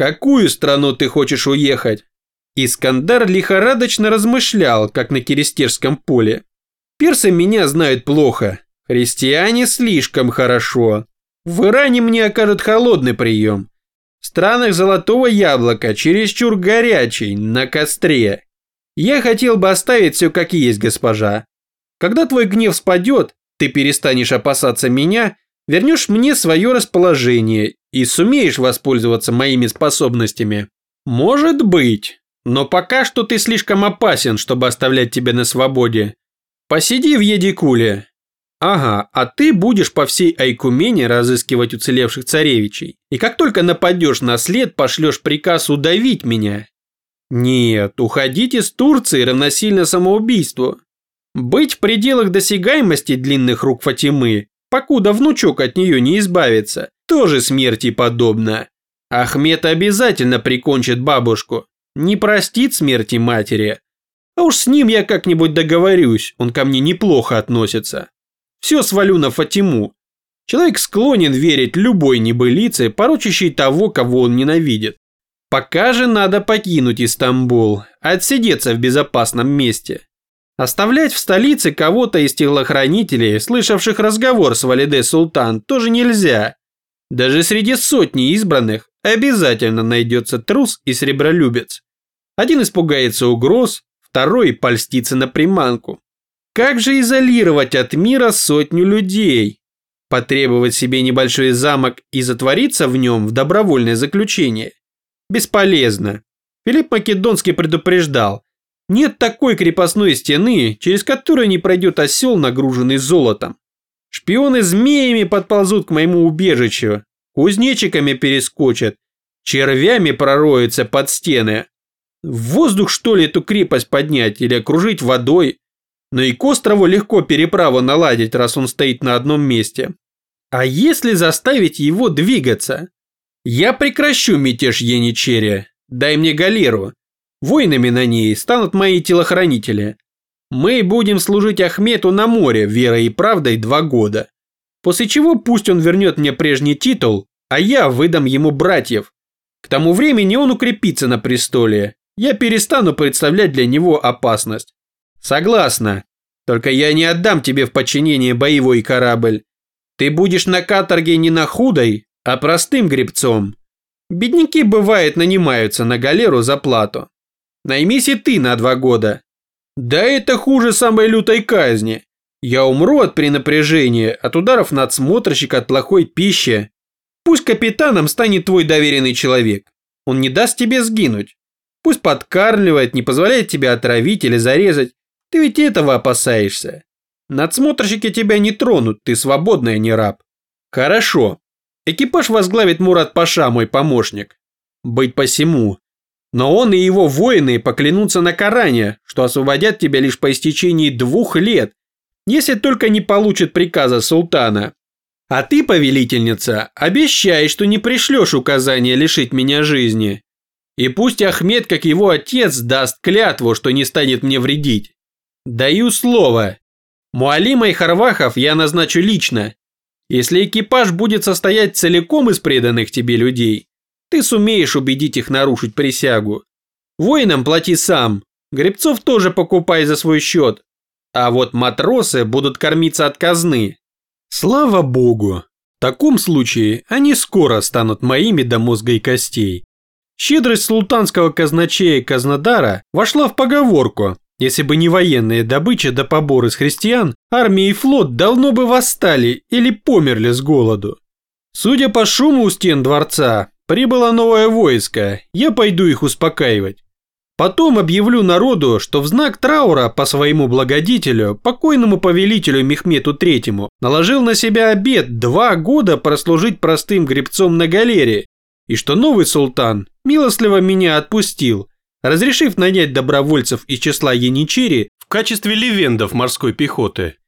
какую страну ты хочешь уехать?» Искандар лихорадочно размышлял, как на Киристерском поле. «Персы меня знают плохо, христиане слишком хорошо. В Иране мне окажут холодный прием. В странах Золотого Яблока чересчур горячий, на костре. Я хотел бы оставить все как есть, госпожа. Когда твой гнев спадет, ты перестанешь опасаться меня, вернешь мне свое расположение и сумеешь воспользоваться моими способностями. Может быть, но пока что ты слишком опасен, чтобы оставлять тебя на свободе. Посиди в Едикуле, Ага, а ты будешь по всей Айкумене разыскивать уцелевших царевичей. И как только нападешь на след, пошлешь приказ удавить меня. Нет, уходить из Турции равносильно самоубийству. Быть в пределах досягаемости длинных рук Фатимы, покуда внучок от нее не избавится, тоже смерти подобно. Ахмед обязательно прикончит бабушку, не простит смерти матери. А уж с ним я как-нибудь договорюсь, он ко мне неплохо относится. Все свалю на Фатиму. Человек склонен верить любой небылице, порочащей того, кого он ненавидит. Пока же надо покинуть Истамбул, отсидеться в безопасном месте. Оставлять в столице кого-то из телохранителей, слышавших разговор с Валиде Султан, тоже нельзя. Даже среди сотни избранных обязательно найдется трус и сребролюбец. Один испугается угроз, второй польстится на приманку. Как же изолировать от мира сотню людей? Потребовать себе небольшой замок и затвориться в нем в добровольное заключение? Бесполезно. Филипп Македонский предупреждал. Нет такой крепостной стены, через которую не пройдет осел, нагруженный золотом. Шпионы змеями подползут к моему убежищу, кузнечиками перескочат, червями пророются под стены. В воздух что ли эту крепость поднять или окружить водой? но и к острову легко переправу наладить, раз он стоит на одном месте. А если заставить его двигаться? Я прекращу мятеж Яничери, дай мне галеру. Воинами на ней станут мои телохранители. Мы будем служить Ахмету на море верой и правдой два года. После чего пусть он вернет мне прежний титул, а я выдам ему братьев. К тому времени он укрепится на престоле. Я перестану представлять для него опасность. Согласна. Только я не отдам тебе в подчинение боевой корабль. Ты будешь на каторге не на худой, а простым гребцом. Бедняки, бывает, нанимаются на галеру за плату. Наймись и ты на два года. Да это хуже самой лютой казни. Я умру от перенапряжения, от ударов надсмотрщика, от плохой пищи. Пусть капитаном станет твой доверенный человек. Он не даст тебе сгинуть. Пусть подкармливает, не позволяет тебе отравить или зарезать. Ты ведь этого опасаешься. Надсмотрщики тебя не тронут, ты свободный, а не раб. Хорошо. Экипаж возглавит Мурат Паша, мой помощник. Быть посему. Но он и его воины поклянутся на Коране, что освободят тебя лишь по истечении двух лет, если только не получат приказа султана. А ты, повелительница, обещай, что не пришлешь указания лишить меня жизни. И пусть Ахмед, как его отец, даст клятву, что не станет мне вредить. Даю слово. Муалима и Харвахов я назначу лично. Если экипаж будет состоять целиком из преданных тебе людей, ты сумеешь убедить их нарушить присягу. Воинам плати сам, гребцов тоже покупай за свой счет. А вот матросы будут кормиться от казны. Слава богу. В таком случае они скоро станут моими до мозга и костей. Щедрость султанского казначея Казнадара вошла в поговорку, если бы не военная добыча да поборы с христиан, армия и флот давно бы восстали или померли с голоду. Судя по шуму у стен дворца, прибыло новое войско, я пойду их успокаивать. Потом объявлю народу, что в знак траура по своему благодетелю, покойному повелителю Мехмету Третьему, наложил на себя обет два года прослужить простым гребцом на галере, и что новый султан милостливо меня отпустил, разрешив нанять добровольцев из числа яничери в качестве левендов морской пехоты.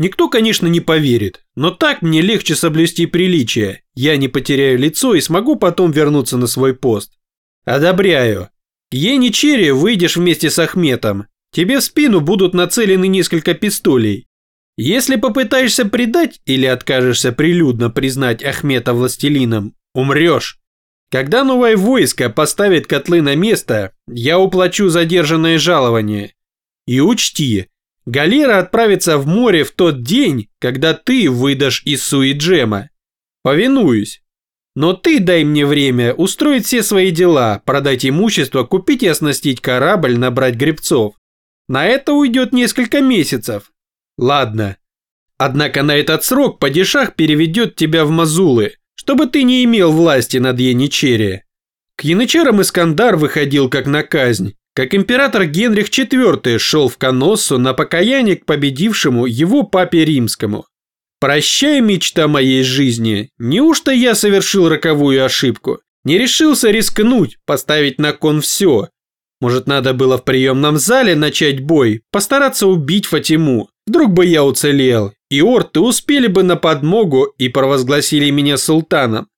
Никто, конечно, не поверит, но так мне легче соблюсти приличие. Я не потеряю лицо и смогу потом вернуться на свой пост. Одобряю. К Яничере выйдешь вместе с Ахметом. Тебе в спину будут нацелены несколько пистолей. Если попытаешься предать или откажешься прилюдно признать Ахмета властелином, умрешь. Когда новое войско поставит котлы на место, я уплачу задержанное жалование. И учти, галера отправится в море в тот день, когда ты выдашь из Суиджема. Повинуюсь. Но ты дай мне время устроить все свои дела, продать имущество, купить и оснастить корабль, набрать гребцов. На это уйдет несколько месяцев. Ладно. Однако на этот срок падишах переведет тебя в Мазулы, чтобы ты не имел власти над Яничери. К янычарам Искандар выходил как на казнь, как император Генрих IV шел в Коноссу на покаяние к победившему его папе римскому. Прощай, мечта моей жизни, неужто я совершил роковую ошибку? Не решился рискнуть, поставить на кон все. Может, надо было в приемном зале начать бой, постараться убить Фатиму. Вдруг бы я уцелел, и орты успели бы на подмогу и провозгласили меня султаном.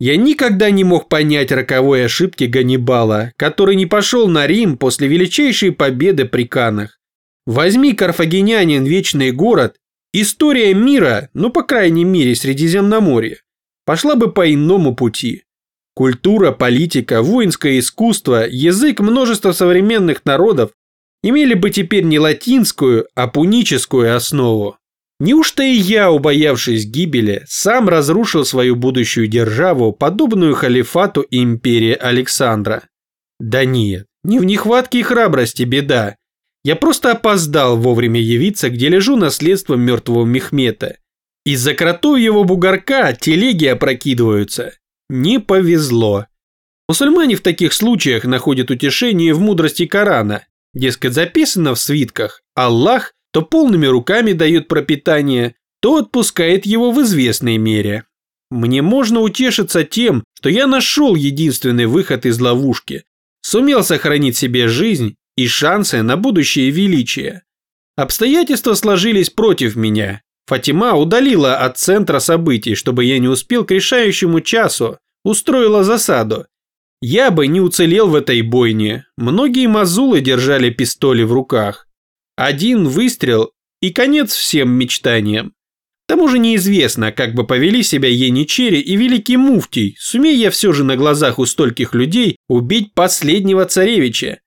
Я никогда не мог понять роковой ошибки Ганнибала, который не пошел на Рим после величайшей победы при Канах. Возьми карфагенянин вечный город История мира, ну по крайней мере Средиземноморья, пошла бы по иному пути. Культура, политика, воинское искусство, язык множества современных народов имели бы теперь не латинскую, а пуническую основу. Неужто и я, убоявшись гибели, сам разрушил свою будущую державу, подобную халифату и империи Александра? Да нет, не в нехватке храбрости беда, я просто опоздал вовремя явиться, где лежу наследством мертвого Мехмета. Из-за его бугорка телеги опрокидываются. Не повезло. Мусульмане в таких случаях находят утешение в мудрости Корана. Дескать, записано в свитках, Аллах то полными руками дает пропитание, то отпускает его в известной мере. Мне можно утешиться тем, что я нашел единственный выход из ловушки, сумел сохранить себе жизнь и шансы на будущее величие. Обстоятельства сложились против меня. Фатима удалила от центра событий, чтобы я не успел к решающему часу, устроила засаду. Я бы не уцелел в этой бойне. Многие мазулы держали пистоли в руках. Один выстрел и конец всем мечтаниям. К тому же неизвестно, как бы повели себя Еничери и Великий Муфтий, сумея все же на глазах у стольких людей убить последнего царевича.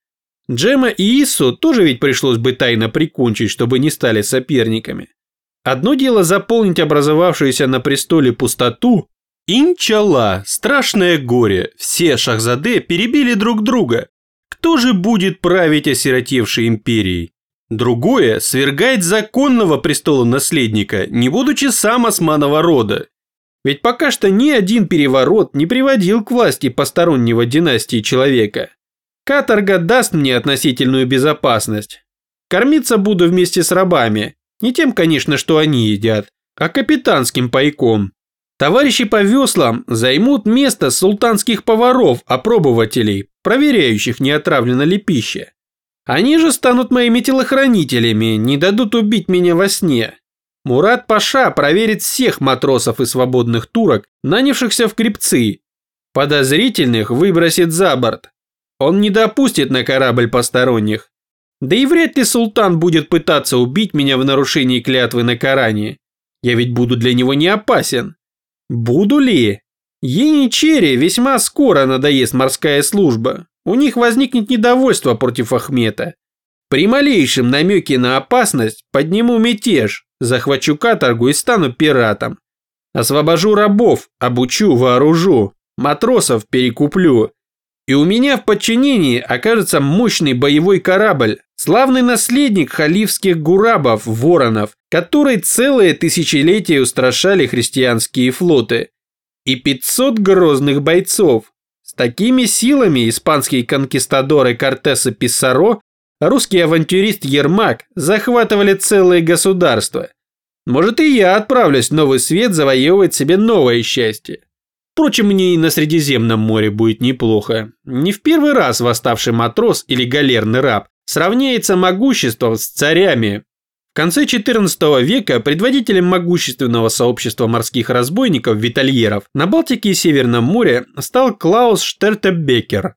Джема и Ису тоже ведь пришлось бы тайно прикончить, чтобы не стали соперниками. Одно дело заполнить образовавшуюся на престоле пустоту, Инчала, страшное горе, все шахзаде перебили друг друга. Кто же будет править осиротевшей империей? Другое – свергать законного престола наследника, не будучи сам османова рода. Ведь пока что ни один переворот не приводил к власти постороннего династии человека. Каторга даст мне относительную безопасность. Кормиться буду вместе с рабами. Не тем, конечно, что они едят, а капитанским пайком. Товарищи по веслам займут место султанских поваров-опробователей, проверяющих, не отравлена ли пища. Они же станут моими телохранителями, не дадут убить меня во сне. Мурат Паша проверит всех матросов и свободных турок, нанявшихся в крепцы. Подозрительных выбросит за борт. Он не допустит на корабль посторонних. Да и вряд ли султан будет пытаться убить меня в нарушении клятвы на Коране. Я ведь буду для него не опасен. Буду ли? Еничере весьма скоро надоест морская служба. У них возникнет недовольство против Ахмета. При малейшем намеке на опасность подниму мятеж, захвачу каторгу и стану пиратом. Освобожу рабов, обучу, вооружу, матросов перекуплю, и у меня в подчинении окажется мощный боевой корабль, славный наследник халифских гурабов, воронов, который целые тысячелетия устрашали христианские флоты. И 500 грозных бойцов. С такими силами испанские конкистадоры Кортеса Писсаро, русский авантюрист Ермак захватывали целые государства. Может и я отправлюсь в новый свет завоевывать себе новое счастье. Впрочем, мне и на Средиземном море будет неплохо. Не в первый раз восставший матрос или галерный раб сравняется могуществом с царями. В конце XIV века предводителем могущественного сообщества морских разбойников-витальеров на Балтике и Северном море стал Клаус Штертебекер.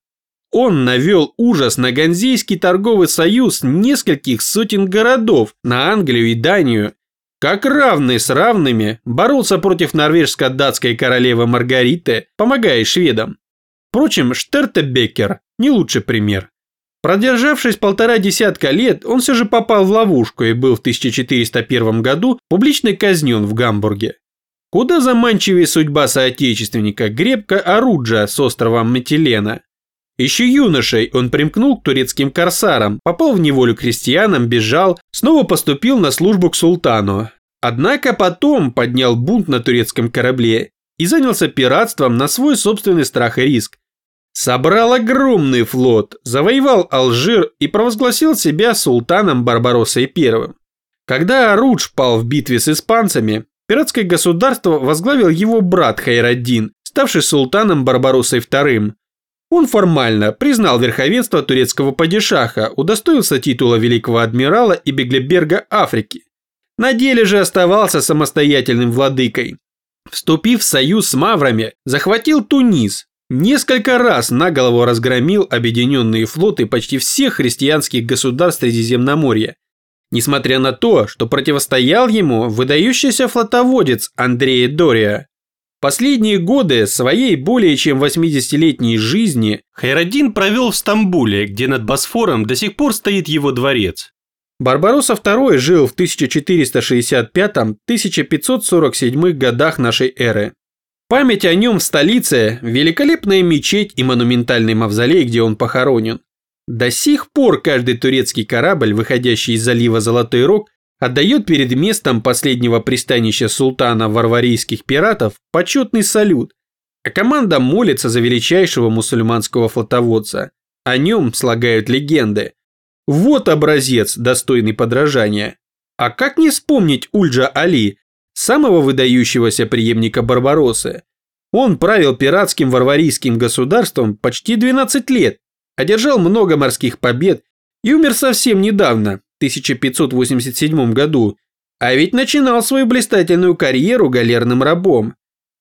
Он навел ужас на Ганзейский торговый союз нескольких сотен городов, на Англию и Данию как равный с равными боролся против норвежско-датской королевы Маргариты, помогая шведам. Впрочем, Штертебекер не лучший пример. Продержавшись полтора десятка лет, он все же попал в ловушку и был в 1401 году публично казнен в Гамбурге. Куда заманчивее судьба соотечественника Гребка Оруджа с острова Метилена. Еще юношей он примкнул к турецким корсарам, попал в неволю крестьянам, бежал, снова поступил на службу к султану. Однако потом поднял бунт на турецком корабле и занялся пиратством на свой собственный страх и риск. Собрал огромный флот, завоевал Алжир и провозгласил себя султаном Барбароссой I. Когда Арудж пал в битве с испанцами, пиратское государство возглавил его брат Хайраддин, ставший султаном Барбароссой II. Он формально признал верховенство турецкого падишаха, удостоился титула великого адмирала и Беглеберга Африки. На деле же оставался самостоятельным владыкой. Вступив в союз с маврами, захватил Тунис, Несколько раз на голову разгромил объединенные флоты почти всех христианских государств Средиземноморья, несмотря на то, что противостоял ему выдающийся флотоводец Андрей Дория. Последние годы своей более чем 80-летней жизни Хайрадин провел в Стамбуле, где над Босфором до сих пор стоит его дворец. Барбаросса II жил в 1465-1547 годах нашей эры. Память о нем в столице – великолепная мечеть и монументальный мавзолей, где он похоронен. До сих пор каждый турецкий корабль, выходящий из залива Золотой Рог, отдает перед местом последнего пристанища султана варварийских пиратов почетный салют, а команда молится за величайшего мусульманского флотоводца. О нем слагают легенды. Вот образец, достойный подражания. А как не вспомнить Ульджа Али, самого выдающегося преемника Барбароссы. Он правил пиратским варварийским государством почти 12 лет, одержал много морских побед и умер совсем недавно, в 1587 году, а ведь начинал свою блистательную карьеру галерным рабом.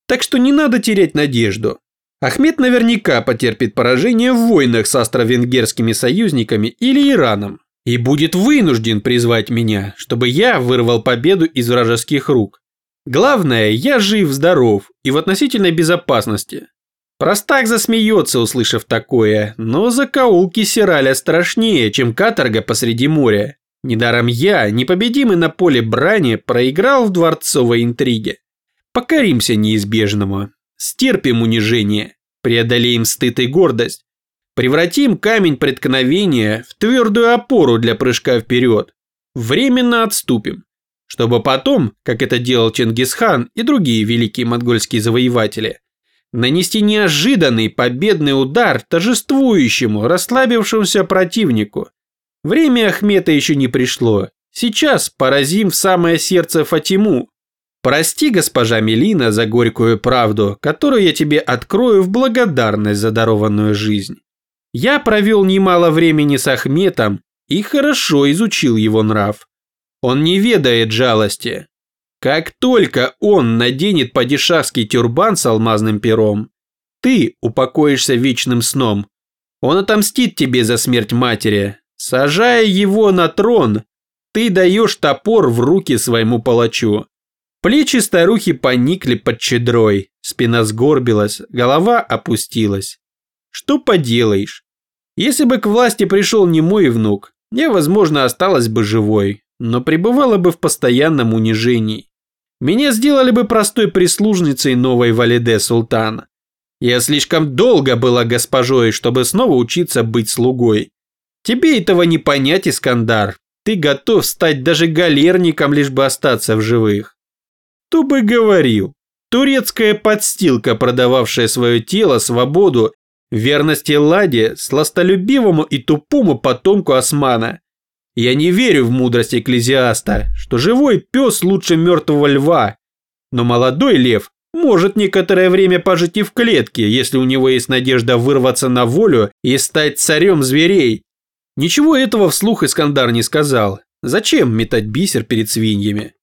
Так что не надо терять надежду. Ахмед наверняка потерпит поражение в войнах с австро-венгерскими союзниками или Ираном и будет вынужден призвать меня, чтобы я вырвал победу из вражеских рук. Главное, я жив-здоров и в относительной безопасности. Простак засмеется, услышав такое, но закоулки Сираля страшнее, чем каторга посреди моря. Недаром я, непобедимый на поле брани, проиграл в дворцовой интриге. Покоримся неизбежному, стерпим унижение, преодолеем стыд и гордость, превратим камень преткновения в твердую опору для прыжка вперед, временно отступим чтобы потом, как это делал Чингисхан и другие великие монгольские завоеватели, нанести неожиданный победный удар торжествующему, расслабившемуся противнику. Время Ахмета еще не пришло. Сейчас поразим в самое сердце Фатиму. Прости, госпожа Мелина, за горькую правду, которую я тебе открою в благодарность за дарованную жизнь. Я провел немало времени с Ахметом и хорошо изучил его нрав. Он не ведает жалости. Как только он наденет падишахский тюрбан с алмазным пером, ты упокоишься вечным сном. Он отомстит тебе за смерть матери. Сажая его на трон, ты даешь топор в руки своему палачу. Плечи старухи поникли под чедрой, спина сгорбилась, голова опустилась. Что поделаешь? Если бы к власти пришел не мой внук, я, возможно, осталась бы живой но пребывала бы в постоянном унижении. Меня сделали бы простой прислужницей новой Валиде Султана. Я слишком долго была госпожой, чтобы снова учиться быть слугой. Тебе этого не понять, Искандар. Ты готов стать даже галерником, лишь бы остаться в живых. Кто бы говорил. Турецкая подстилка, продававшая свое тело, свободу, верности Ладе, сластолюбивому и тупому потомку Османа, я не верю в мудрость экклезиаста, что живой пес лучше мертвого льва. Но молодой лев может некоторое время пожить и в клетке, если у него есть надежда вырваться на волю и стать царем зверей. Ничего этого вслух Искандар не сказал. Зачем метать бисер перед свиньями?